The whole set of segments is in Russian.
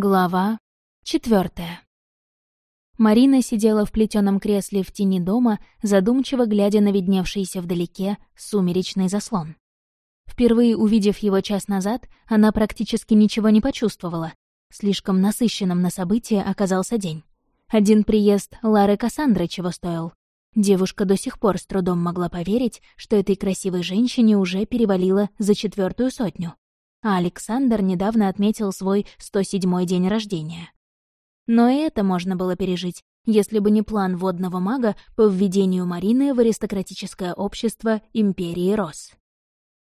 Глава четвертая. Марина сидела в плетеном кресле в тени дома, задумчиво глядя на видневшийся вдалеке сумеречный заслон. Впервые увидев его час назад, она практически ничего не почувствовала. Слишком насыщенным на события оказался день. Один приезд Лары Кассандры чего стоил. Девушка до сих пор с трудом могла поверить, что этой красивой женщине уже перевалило за четвертую сотню а Александр недавно отметил свой 107-й день рождения. Но и это можно было пережить, если бы не план водного мага по введению Марины в аристократическое общество Империи Рос.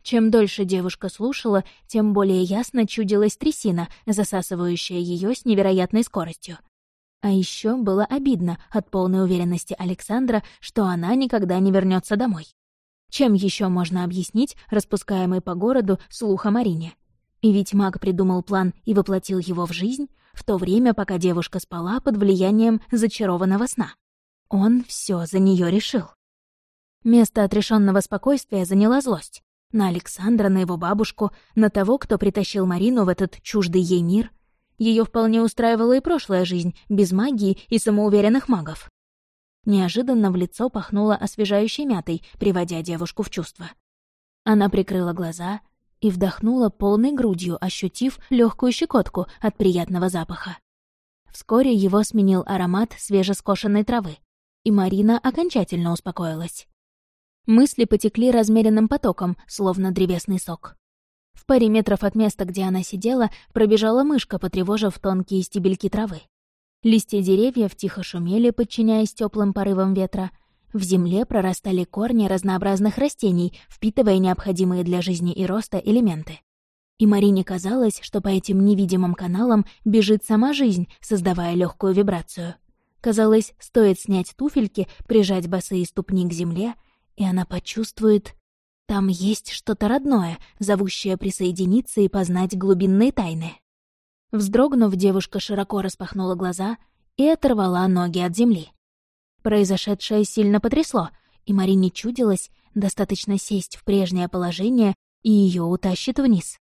Чем дольше девушка слушала, тем более ясно чудилась трясина, засасывающая ее с невероятной скоростью. А еще было обидно от полной уверенности Александра, что она никогда не вернется домой. Чем еще можно объяснить распускаемый по городу слух о Марине? И ведь маг придумал план и воплотил его в жизнь в то время, пока девушка спала под влиянием зачарованного сна. Он все за нее решил. Место отрешенного спокойствия заняла злость. На Александра, на его бабушку, на того, кто притащил Марину в этот чуждый ей мир. Ее вполне устраивала и прошлая жизнь, без магии и самоуверенных магов. Неожиданно в лицо пахнуло освежающей мятой, приводя девушку в чувство. Она прикрыла глаза, и вдохнула полной грудью, ощутив легкую щекотку от приятного запаха. Вскоре его сменил аромат свежескошенной травы, и Марина окончательно успокоилась. Мысли потекли размеренным потоком, словно древесный сок. В паре метров от места, где она сидела, пробежала мышка, потревожив тонкие стебельки травы. Листья деревьев тихо шумели, подчиняясь теплым порывам ветра — в земле прорастали корни разнообразных растений, впитывая необходимые для жизни и роста элементы. И Марине казалось, что по этим невидимым каналам бежит сама жизнь, создавая легкую вибрацию. Казалось, стоит снять туфельки, прижать босые ступни к земле, и она почувствует... Там есть что-то родное, зовущее присоединиться и познать глубинные тайны. Вздрогнув, девушка широко распахнула глаза и оторвала ноги от земли. Произошедшее сильно потрясло, и Марине чудилось, достаточно сесть в прежнее положение, и ее утащит вниз.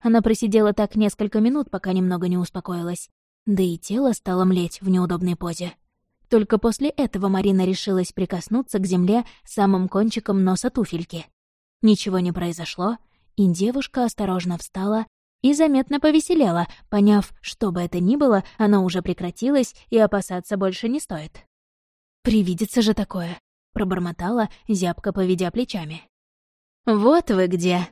Она просидела так несколько минут, пока немного не успокоилась, да и тело стало млеть в неудобной позе. Только после этого Марина решилась прикоснуться к земле самым кончиком носа туфельки. Ничего не произошло, и девушка осторожно встала и заметно повеселела, поняв, что бы это ни было, оно уже прекратилось и опасаться больше не стоит. Привидится же такое», — пробормотала, зябко поведя плечами. «Вот вы где!»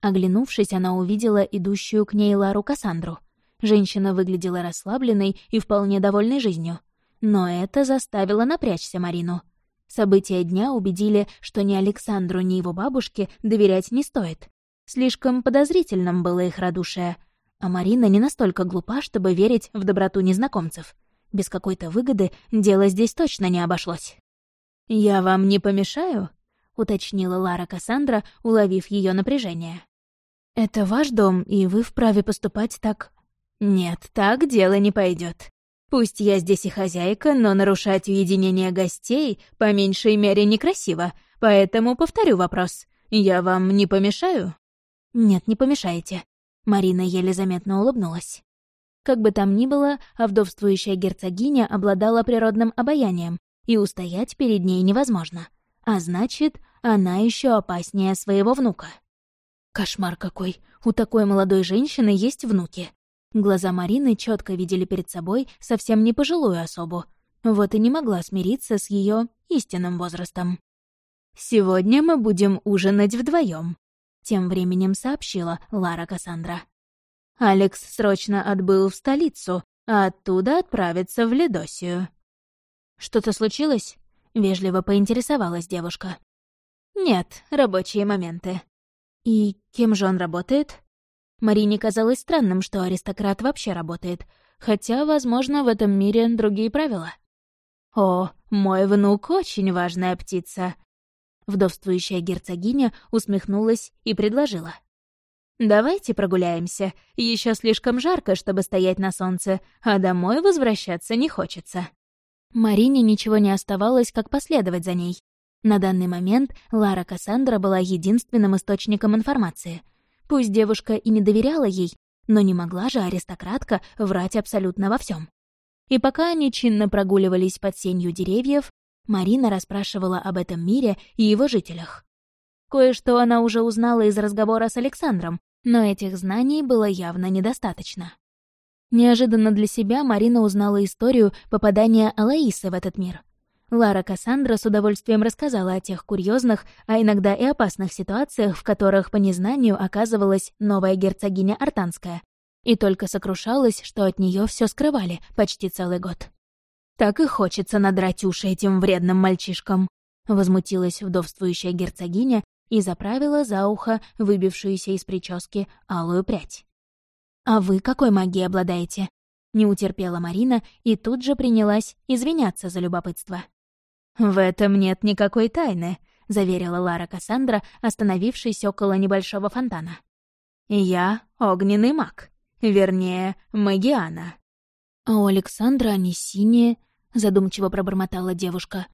Оглянувшись, она увидела идущую к ней Лару Кассандру. Женщина выглядела расслабленной и вполне довольной жизнью. Но это заставило напрячься Марину. События дня убедили, что ни Александру, ни его бабушке доверять не стоит. Слишком подозрительным было их радушие. А Марина не настолько глупа, чтобы верить в доброту незнакомцев. Без какой-то выгоды дело здесь точно не обошлось. «Я вам не помешаю?» — уточнила Лара Кассандра, уловив ее напряжение. «Это ваш дом, и вы вправе поступать так...» «Нет, так дело не пойдет. Пусть я здесь и хозяйка, но нарушать уединение гостей по меньшей мере некрасиво, поэтому повторю вопрос. Я вам не помешаю?» «Нет, не помешаете». Марина еле заметно улыбнулась. Как бы там ни было, а вдовствующая герцогиня обладала природным обаянием, и устоять перед ней невозможно. А значит, она еще опаснее своего внука. Кошмар какой! У такой молодой женщины есть внуки. Глаза Марины четко видели перед собой совсем не пожилую особу. Вот и не могла смириться с ее истинным возрастом. «Сегодня мы будем ужинать вдвоем, тем временем сообщила Лара Кассандра. Алекс срочно отбыл в столицу, а оттуда отправится в Ледосию. «Что-то случилось?» — вежливо поинтересовалась девушка. «Нет, рабочие моменты». «И кем же он работает?» Марине казалось странным, что аристократ вообще работает, хотя, возможно, в этом мире другие правила. «О, мой внук очень важная птица!» Вдовствующая герцогиня усмехнулась и предложила. «Давайте прогуляемся. Еще слишком жарко, чтобы стоять на солнце, а домой возвращаться не хочется». Марине ничего не оставалось, как последовать за ней. На данный момент Лара Кассандра была единственным источником информации. Пусть девушка и не доверяла ей, но не могла же аристократка врать абсолютно во всем. И пока они чинно прогуливались под сенью деревьев, Марина расспрашивала об этом мире и его жителях. Кое-что она уже узнала из разговора с Александром, но этих знаний было явно недостаточно. Неожиданно для себя Марина узнала историю попадания Алаисы в этот мир. Лара Кассандра с удовольствием рассказала о тех курьезных, а иногда и опасных ситуациях, в которых по незнанию оказывалась новая герцогиня Артанская, и только сокрушалась, что от нее все скрывали почти целый год. «Так и хочется надрать уши этим вредным мальчишкам», — возмутилась вдовствующая герцогиня и заправила за ухо выбившуюся из прически алую прядь. «А вы какой магией обладаете?» Не утерпела Марина и тут же принялась извиняться за любопытство. «В этом нет никакой тайны», — заверила Лара Кассандра, остановившись около небольшого фонтана. «Я огненный маг, вернее, магиана». «А у Александра они синие», — задумчиво пробормотала девушка.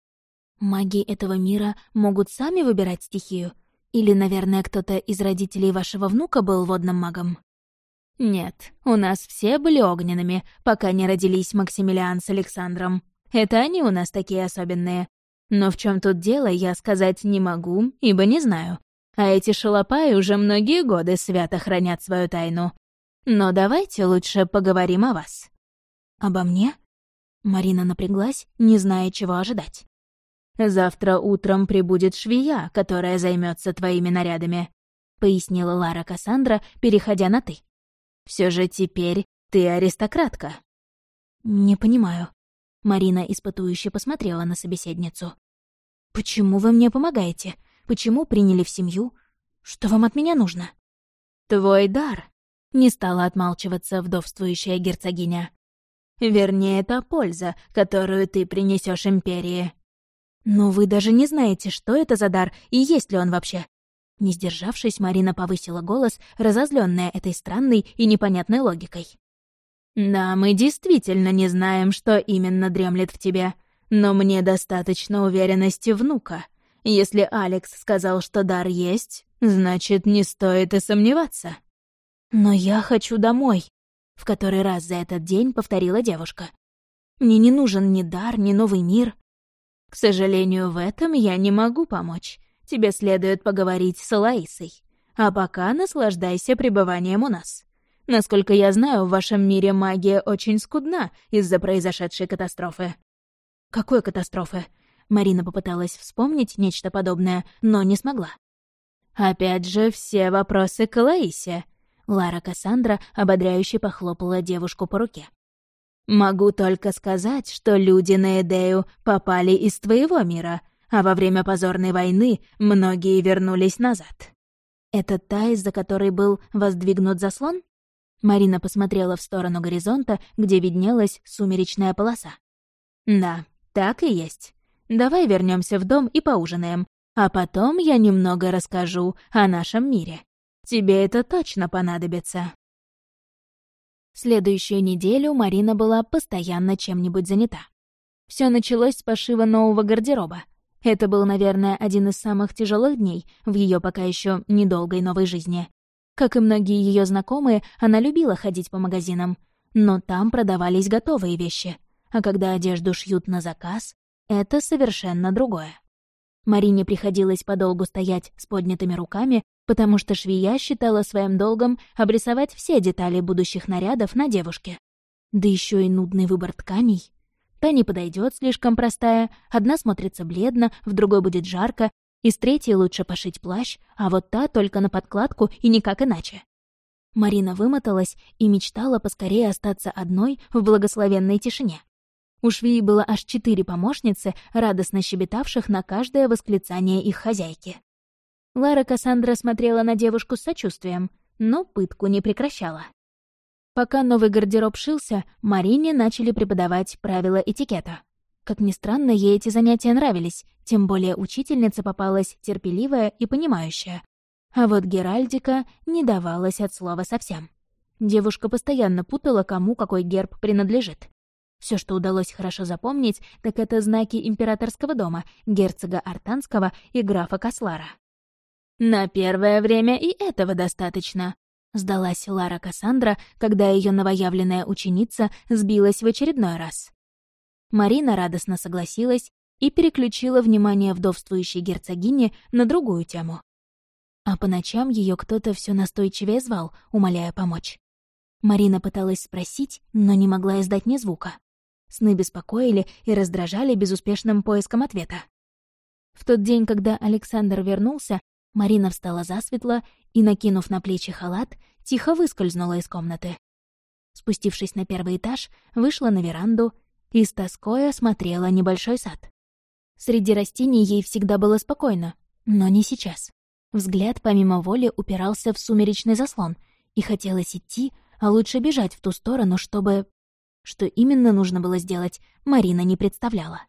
«Маги этого мира могут сами выбирать стихию? Или, наверное, кто-то из родителей вашего внука был водным магом?» «Нет, у нас все были огненными, пока не родились Максимилиан с Александром. Это они у нас такие особенные. Но в чем тут дело, я сказать не могу, ибо не знаю. А эти шалопаи уже многие годы свято хранят свою тайну. Но давайте лучше поговорим о вас». «Обо мне?» Марина напряглась, не зная, чего ожидать. «Завтра утром прибудет швея, которая займется твоими нарядами», — пояснила Лара Кассандра, переходя на «ты». Все же теперь ты аристократка». «Не понимаю», Марина испытующе посмотрела на собеседницу. «Почему вы мне помогаете? Почему приняли в семью? Что вам от меня нужно?» «Твой дар», — не стала отмалчиваться вдовствующая герцогиня. «Вернее, это польза, которую ты принесешь империи». «Но вы даже не знаете, что это за дар и есть ли он вообще». Не сдержавшись, Марина повысила голос, разозленная этой странной и непонятной логикой. «Да, мы действительно не знаем, что именно дремлет в тебе, но мне достаточно уверенности внука. Если Алекс сказал, что дар есть, значит, не стоит и сомневаться». «Но я хочу домой», — в который раз за этот день повторила девушка. «Мне не нужен ни дар, ни новый мир». «К сожалению, в этом я не могу помочь. Тебе следует поговорить с Лаисой. А пока наслаждайся пребыванием у нас». Насколько я знаю, в вашем мире магия очень скудна из-за произошедшей катастрофы». «Какой катастрофы?» Марина попыталась вспомнить нечто подобное, но не смогла. «Опять же, все вопросы к Лаисе». Лара Кассандра ободряюще похлопала девушку по руке. «Могу только сказать, что люди на Эдею попали из твоего мира, а во время позорной войны многие вернулись назад». «Это та, из-за которой был воздвигнут заслон?» Марина посмотрела в сторону горизонта, где виднелась сумеречная полоса. «Да, так и есть. Давай вернемся в дом и поужинаем, а потом я немного расскажу о нашем мире. Тебе это точно понадобится». Следующую неделю Марина была постоянно чем-нибудь занята. Все началось с пошива нового гардероба. Это был, наверное, один из самых тяжелых дней в ее пока еще недолгой новой жизни. Как и многие ее знакомые, она любила ходить по магазинам, но там продавались готовые вещи, а когда одежду шьют на заказ, это совершенно другое. Марине приходилось подолгу стоять с поднятыми руками, потому что швея считала своим долгом обрисовать все детали будущих нарядов на девушке. Да еще и нудный выбор тканей. Та не подойдет слишком простая, одна смотрится бледно, в другой будет жарко, из третьей лучше пошить плащ, а вот та только на подкладку и никак иначе. Марина вымоталась и мечтала поскорее остаться одной в благословенной тишине. У швеи было аж четыре помощницы, радостно щебетавших на каждое восклицание их хозяйки. Лара Кассандра смотрела на девушку с сочувствием, но пытку не прекращала. Пока новый гардероб шился, Марине начали преподавать правила этикета. Как ни странно, ей эти занятия нравились, тем более учительница попалась терпеливая и понимающая. А вот Геральдика не давалась от слова совсем. Девушка постоянно путала, кому какой герб принадлежит. Все, что удалось хорошо запомнить, так это знаки императорского дома, герцога Артанского и графа Кослара. «На первое время и этого достаточно», — Сдалась Лара Кассандра, когда ее новоявленная ученица сбилась в очередной раз. Марина радостно согласилась и переключила внимание вдовствующей герцогини на другую тему. А по ночам ее кто-то все настойчивее звал, умоляя помочь. Марина пыталась спросить, но не могла издать ни звука. Сны беспокоили и раздражали безуспешным поиском ответа. В тот день, когда Александр вернулся, Марина встала засветло и, накинув на плечи халат, тихо выскользнула из комнаты. Спустившись на первый этаж, вышла на веранду и с тоской осмотрела небольшой сад. Среди растений ей всегда было спокойно, но не сейчас. Взгляд помимо воли упирался в сумеречный заслон, и хотелось идти, а лучше бежать в ту сторону, чтобы... Что именно нужно было сделать, Марина не представляла.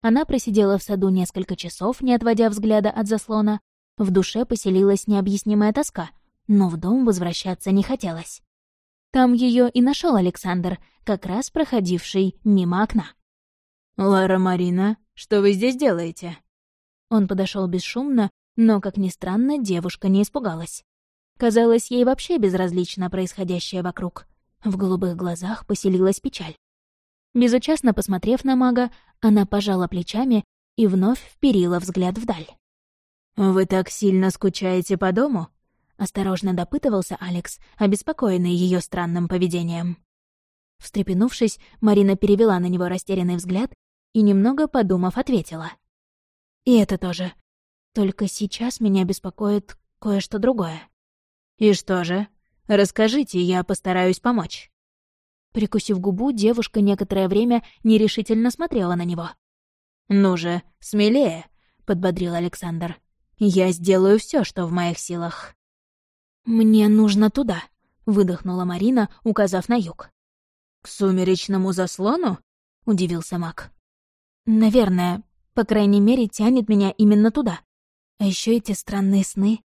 Она просидела в саду несколько часов, не отводя взгляда от заслона, в душе поселилась необъяснимая тоска, но в дом возвращаться не хотелось. Там ее и нашел Александр, как раз проходивший мимо окна. «Лара Марина, что вы здесь делаете?» Он подошел бесшумно, но, как ни странно, девушка не испугалась. Казалось, ей вообще безразлично происходящее вокруг. В голубых глазах поселилась печаль. Безучастно посмотрев на мага, она пожала плечами и вновь вперила взгляд вдаль. «Вы так сильно скучаете по дому?» — осторожно допытывался Алекс, обеспокоенный ее странным поведением. Встрепенувшись, Марина перевела на него растерянный взгляд и, немного подумав, ответила. «И это тоже. Только сейчас меня беспокоит кое-что другое». «И что же? Расскажите, я постараюсь помочь». Прикусив губу, девушка некоторое время нерешительно смотрела на него. «Ну же, смелее», — подбодрил Александр. Я сделаю все, что в моих силах». «Мне нужно туда», — выдохнула Марина, указав на юг. «К сумеречному заслону?» — удивился маг. «Наверное. По крайней мере, тянет меня именно туда. А еще эти странные сны».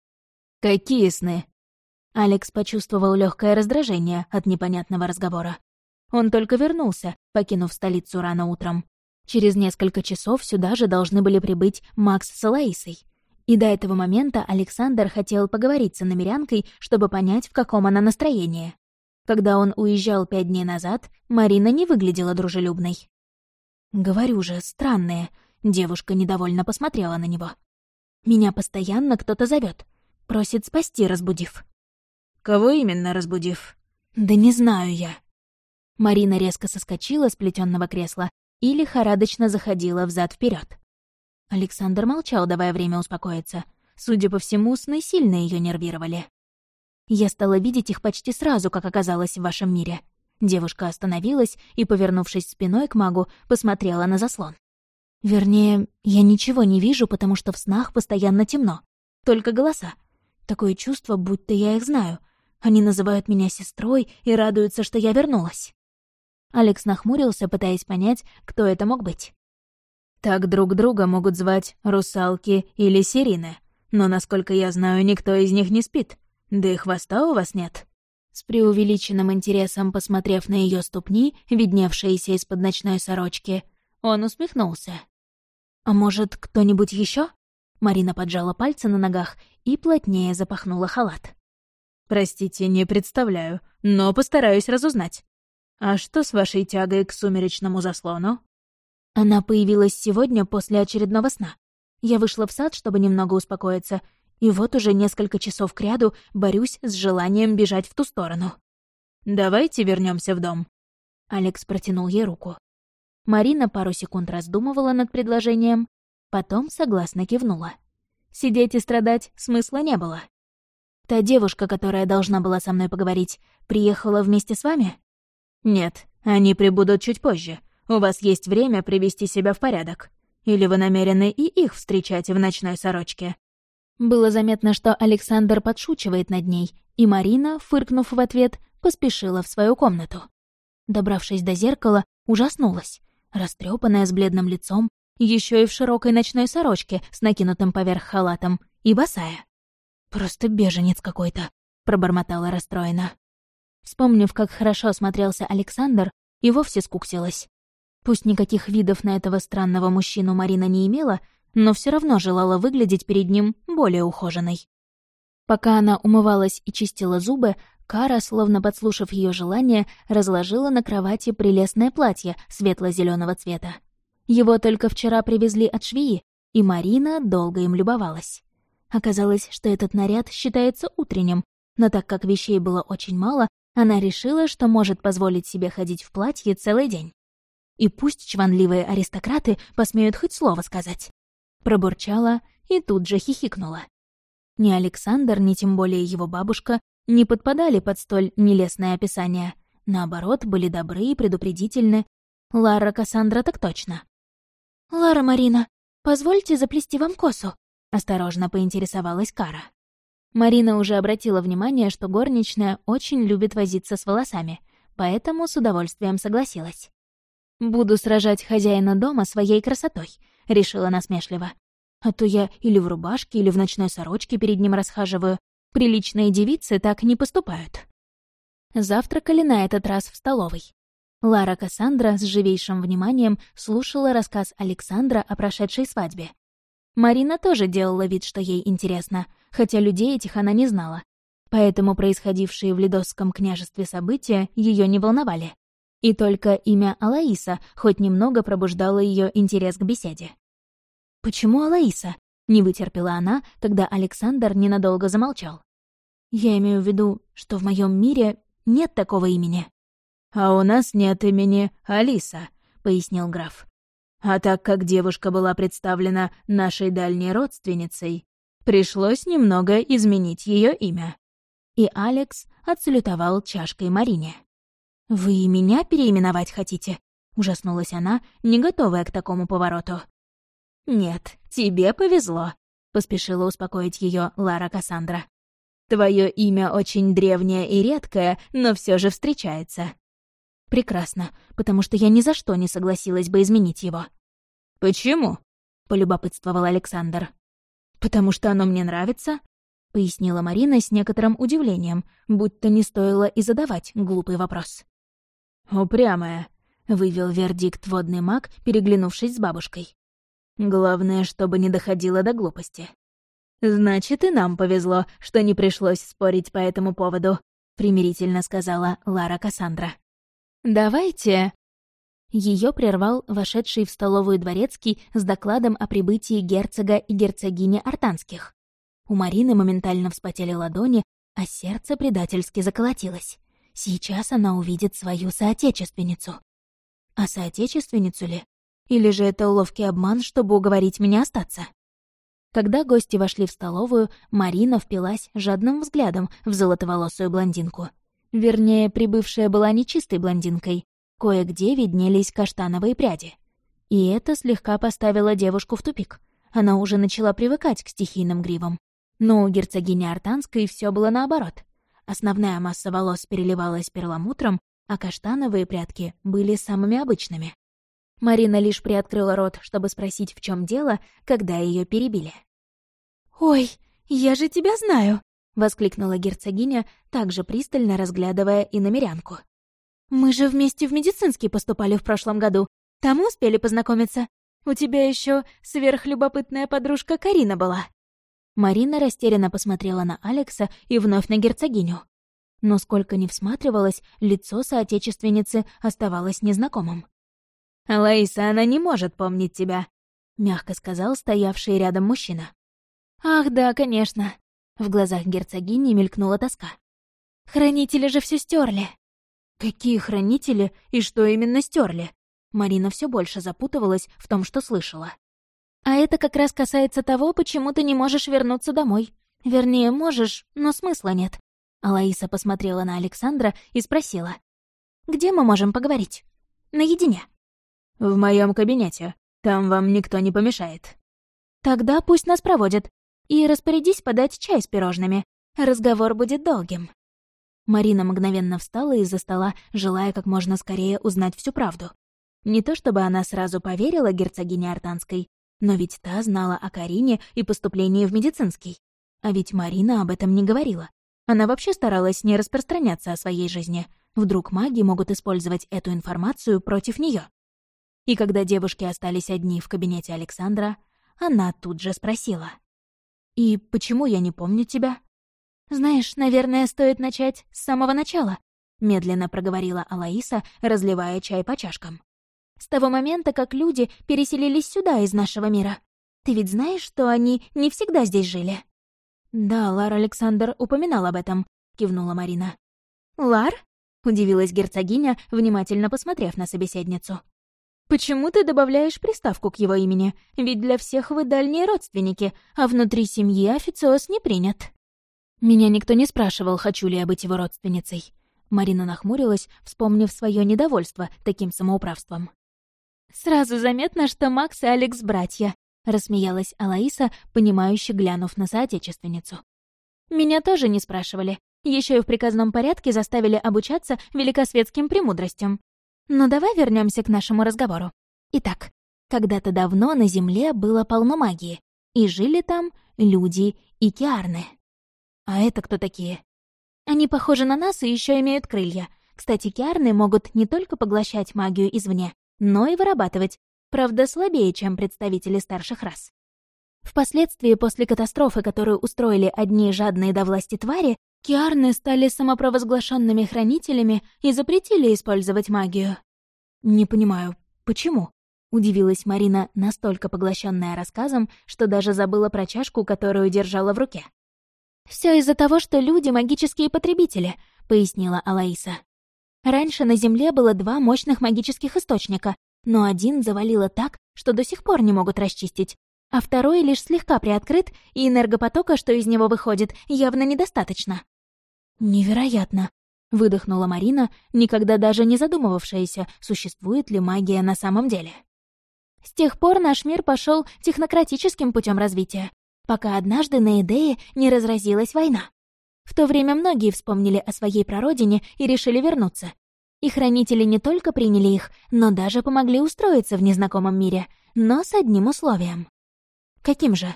«Какие сны?» Алекс почувствовал легкое раздражение от непонятного разговора. Он только вернулся, покинув столицу рано утром. Через несколько часов сюда же должны были прибыть Макс с Лаисой. И до этого момента Александр хотел поговорить с намерянкой, чтобы понять, в каком она настроении. Когда он уезжал пять дней назад, Марина не выглядела дружелюбной. «Говорю же, странные», — девушка недовольно посмотрела на него. «Меня постоянно кто-то зовет, просит спасти, разбудив». «Кого именно разбудив?» «Да не знаю я». Марина резко соскочила с плетённого кресла и лихорадочно заходила взад вперед. Александр молчал, давая время успокоиться. Судя по всему, сны сильно ее нервировали. Я стала видеть их почти сразу, как оказалось в вашем мире. Девушка остановилась и, повернувшись спиной к магу, посмотрела на заслон. Вернее, я ничего не вижу, потому что в снах постоянно темно. Только голоса. Такое чувство, будто я их знаю. Они называют меня сестрой и радуются, что я вернулась. Алекс нахмурился, пытаясь понять, кто это мог быть. Так друг друга могут звать русалки или сирины. Но, насколько я знаю, никто из них не спит. Да и хвоста у вас нет». С преувеличенным интересом посмотрев на ее ступни, видневшиеся из-под ночной сорочки, он усмехнулся. «А может, кто-нибудь еще? Марина поджала пальцы на ногах и плотнее запахнула халат. «Простите, не представляю, но постараюсь разузнать. А что с вашей тягой к сумеречному заслону?» Она появилась сегодня после очередного сна. Я вышла в сад, чтобы немного успокоиться, и вот уже несколько часов кряду борюсь с желанием бежать в ту сторону. «Давайте вернемся в дом». Алекс протянул ей руку. Марина пару секунд раздумывала над предложением, потом согласно кивнула. Сидеть и страдать смысла не было. «Та девушка, которая должна была со мной поговорить, приехала вместе с вами?» «Нет, они прибудут чуть позже. У вас есть время привести себя в порядок. Или вы намерены и их встречать в ночной сорочке?» Было заметно, что Александр подшучивает над ней, и Марина, фыркнув в ответ, поспешила в свою комнату. Добравшись до зеркала, ужаснулась. Растрепанная с бледным лицом, еще и в широкой ночной сорочке с накинутым поверх халатом, и босая. «Просто беженец какой-то», — пробормотала расстроена. Вспомнив, как хорошо смотрелся Александр, и вовсе скуксилась. Пусть никаких видов на этого странного мужчину Марина не имела, но все равно желала выглядеть перед ним более ухоженной. Пока она умывалась и чистила зубы, Кара, словно подслушав ее желание, разложила на кровати прелестное платье светло зеленого цвета. Его только вчера привезли от швеи, и Марина долго им любовалась. Оказалось, что этот наряд считается утренним, но так как вещей было очень мало, она решила, что может позволить себе ходить в платье целый день. И пусть чванливые аристократы посмеют хоть слово сказать. Пробурчала и тут же хихикнула. Ни Александр, ни тем более его бабушка не подпадали под столь нелестное описание. Наоборот, были добры и предупредительны. Лара Кассандра так точно. «Лара Марина, позвольте заплести вам косу», — осторожно поинтересовалась Кара. Марина уже обратила внимание, что горничная очень любит возиться с волосами, поэтому с удовольствием согласилась. «Буду сражать хозяина дома своей красотой», — решила насмешливо. «А то я или в рубашке, или в ночной сорочке перед ним расхаживаю. Приличные девицы так не поступают». Завтракали на этот раз в столовой. Лара Кассандра с живейшим вниманием слушала рассказ Александра о прошедшей свадьбе. Марина тоже делала вид, что ей интересно, хотя людей этих она не знала. Поэтому происходившие в Лидосском княжестве события ее не волновали. И только имя Алаиса хоть немного пробуждало ее интерес к беседе. «Почему Алаиса?» — не вытерпела она, когда Александр ненадолго замолчал. «Я имею в виду, что в моем мире нет такого имени». «А у нас нет имени Алиса», — пояснил граф. А так как девушка была представлена нашей дальней родственницей, пришлось немного изменить ее имя. И Алекс отсалютовал чашкой Марине. «Вы меня переименовать хотите?» — ужаснулась она, не готовая к такому повороту. «Нет, тебе повезло», — поспешила успокоить ее Лара Кассандра. «Твое имя очень древнее и редкое, но все же встречается. Прекрасно, потому что я ни за что не согласилась бы изменить его. «Почему?» — полюбопытствовал Александр. «Потому что оно мне нравится», — пояснила Марина с некоторым удивлением, будто не стоило и задавать глупый вопрос. «Упрямая», — вывел вердикт водный маг, переглянувшись с бабушкой. «Главное, чтобы не доходило до глупости». «Значит, и нам повезло, что не пришлось спорить по этому поводу», — примирительно сказала Лара Кассандра. «Давайте...» Ее прервал вошедший в столовую дворецкий с докладом о прибытии герцога и герцогини Артанских. У Марины моментально вспотели ладони, а сердце предательски заколотилось. Сейчас она увидит свою соотечественницу. А соотечественницу ли? Или же это уловкий обман, чтобы уговорить меня остаться? Когда гости вошли в столовую, Марина впилась жадным взглядом в золотоволосую блондинку — Вернее, прибывшая была не чистой блондинкой. Кое-где виднелись каштановые пряди. И это слегка поставило девушку в тупик. Она уже начала привыкать к стихийным гривам. Но у герцогини Артанской все было наоборот. Основная масса волос переливалась перламутром, а каштановые прядки были самыми обычными. Марина лишь приоткрыла рот, чтобы спросить, в чем дело, когда ее перебили. «Ой, я же тебя знаю!» — воскликнула герцогиня, также пристально разглядывая и намерянку. «Мы же вместе в медицинский поступали в прошлом году. Там успели познакомиться. У тебя еще сверхлюбопытная подружка Карина была». Марина растерянно посмотрела на Алекса и вновь на герцогиню. Но сколько ни всматривалась, лицо соотечественницы оставалось незнакомым. «Лаиса, она не может помнить тебя», — мягко сказал стоявший рядом мужчина. «Ах, да, конечно. В глазах герцогини мелькнула тоска. «Хранители же все стерли. «Какие хранители и что именно стерли? Марина все больше запутывалась в том, что слышала. «А это как раз касается того, почему ты не можешь вернуться домой. Вернее, можешь, но смысла нет». Алаиса посмотрела на Александра и спросила. «Где мы можем поговорить? Наедине?» «В моем кабинете. Там вам никто не помешает». «Тогда пусть нас проводят. И распорядись подать чай с пирожными. Разговор будет долгим». Марина мгновенно встала из-за стола, желая как можно скорее узнать всю правду. Не то чтобы она сразу поверила герцогине Артанской, но ведь та знала о Карине и поступлении в медицинский. А ведь Марина об этом не говорила. Она вообще старалась не распространяться о своей жизни. Вдруг маги могут использовать эту информацию против нее. И когда девушки остались одни в кабинете Александра, она тут же спросила. «И почему я не помню тебя?» «Знаешь, наверное, стоит начать с самого начала», — медленно проговорила Алаиса, разливая чай по чашкам. «С того момента, как люди переселились сюда из нашего мира. Ты ведь знаешь, что они не всегда здесь жили?» «Да, Лар Александр упоминал об этом», — кивнула Марина. «Лар?» — удивилась герцогиня, внимательно посмотрев на собеседницу. «Почему ты добавляешь приставку к его имени? Ведь для всех вы дальние родственники, а внутри семьи официоз не принят». Меня никто не спрашивал, хочу ли я быть его родственницей. Марина нахмурилась, вспомнив свое недовольство таким самоуправством. «Сразу заметно, что Макс и Алекс — братья», — рассмеялась Алаиса, понимающе глянув на соотечественницу. «Меня тоже не спрашивали. Еще и в приказном порядке заставили обучаться великосветским премудростям. Но давай вернемся к нашему разговору. Итак, когда-то давно на Земле было полно магии, и жили там люди и киарны. А это кто такие? Они похожи на нас и еще имеют крылья. Кстати, киарны могут не только поглощать магию извне, но и вырабатывать, правда, слабее, чем представители старших рас. Впоследствии, после катастрофы, которую устроили одни жадные до власти твари, киарны стали самопровозглашенными хранителями и запретили использовать магию. «Не понимаю, почему?» — удивилась Марина, настолько поглощенная рассказом, что даже забыла про чашку, которую держала в руке. Все из-за того, что люди — магические потребители», — пояснила Алаиса. «Раньше на Земле было два мощных магических источника, но один завалило так, что до сих пор не могут расчистить, а второй лишь слегка приоткрыт, и энергопотока, что из него выходит, явно недостаточно». «Невероятно», — выдохнула Марина, никогда даже не задумывавшаяся, существует ли магия на самом деле. С тех пор наш мир пошел технократическим путем развития пока однажды на Эдее не разразилась война. В то время многие вспомнили о своей прародине и решили вернуться. И хранители не только приняли их, но даже помогли устроиться в незнакомом мире, но с одним условием. Каким же?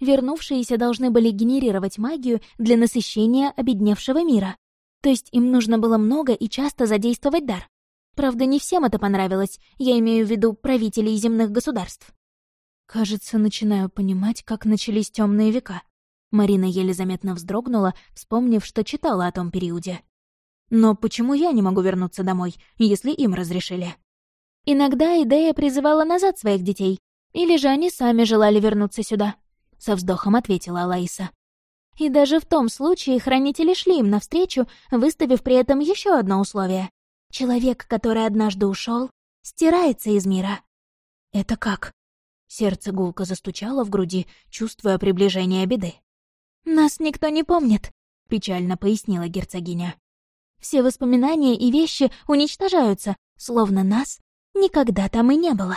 Вернувшиеся должны были генерировать магию для насыщения обедневшего мира. То есть им нужно было много и часто задействовать дар. Правда, не всем это понравилось, я имею в виду правителей земных государств. Кажется, начинаю понимать, как начались темные века. Марина еле заметно вздрогнула, вспомнив, что читала о том периоде. Но почему я не могу вернуться домой, если им разрешили? Иногда идея призывала назад своих детей, или же они сами желали вернуться сюда, со вздохом ответила Алаиса. И даже в том случае хранители шли им навстречу, выставив при этом еще одно условие. Человек, который однажды ушел, стирается из мира. Это как? Сердце гулко застучало в груди, чувствуя приближение беды. «Нас никто не помнит», — печально пояснила герцогиня. «Все воспоминания и вещи уничтожаются, словно нас никогда там и не было».